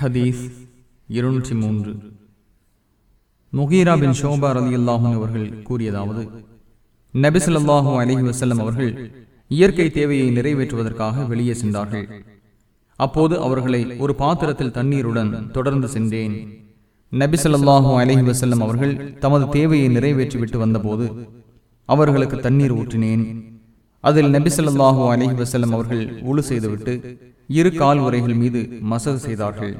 ஹதீஸ் இருநூற்றி மூன்று. முகீரா பின் ஷோபா ரலி அல்லாஹும் அவர்கள் கூறியதாவது நபிசல்லாஹூ அலஹி வசல்லம் அவர்கள் இயற்கை தேவையை நிறைவேற்றுவதற்காக வெளியே சென்றார்கள். அப்போது அவர்களை ஒரு பாத்திரத்தில் தண்ணீருடன் தொடர்ந்து சென்றேன். நபிசல்லாஹூ அலஹி வசல்லம் அவர்கள் தமது தேவையை நிறைவேற்றிவிட்டு வந்தபோது அவர்களுக்கு தண்ணீர் ஊற்றினேன். அதில் நபிசல்லாஹூ அலஹி வசல்லம் அவர்கள் உழு செய்துவிட்டு இரு கால் உரைகள் மீது மசது செய்தார்கள்.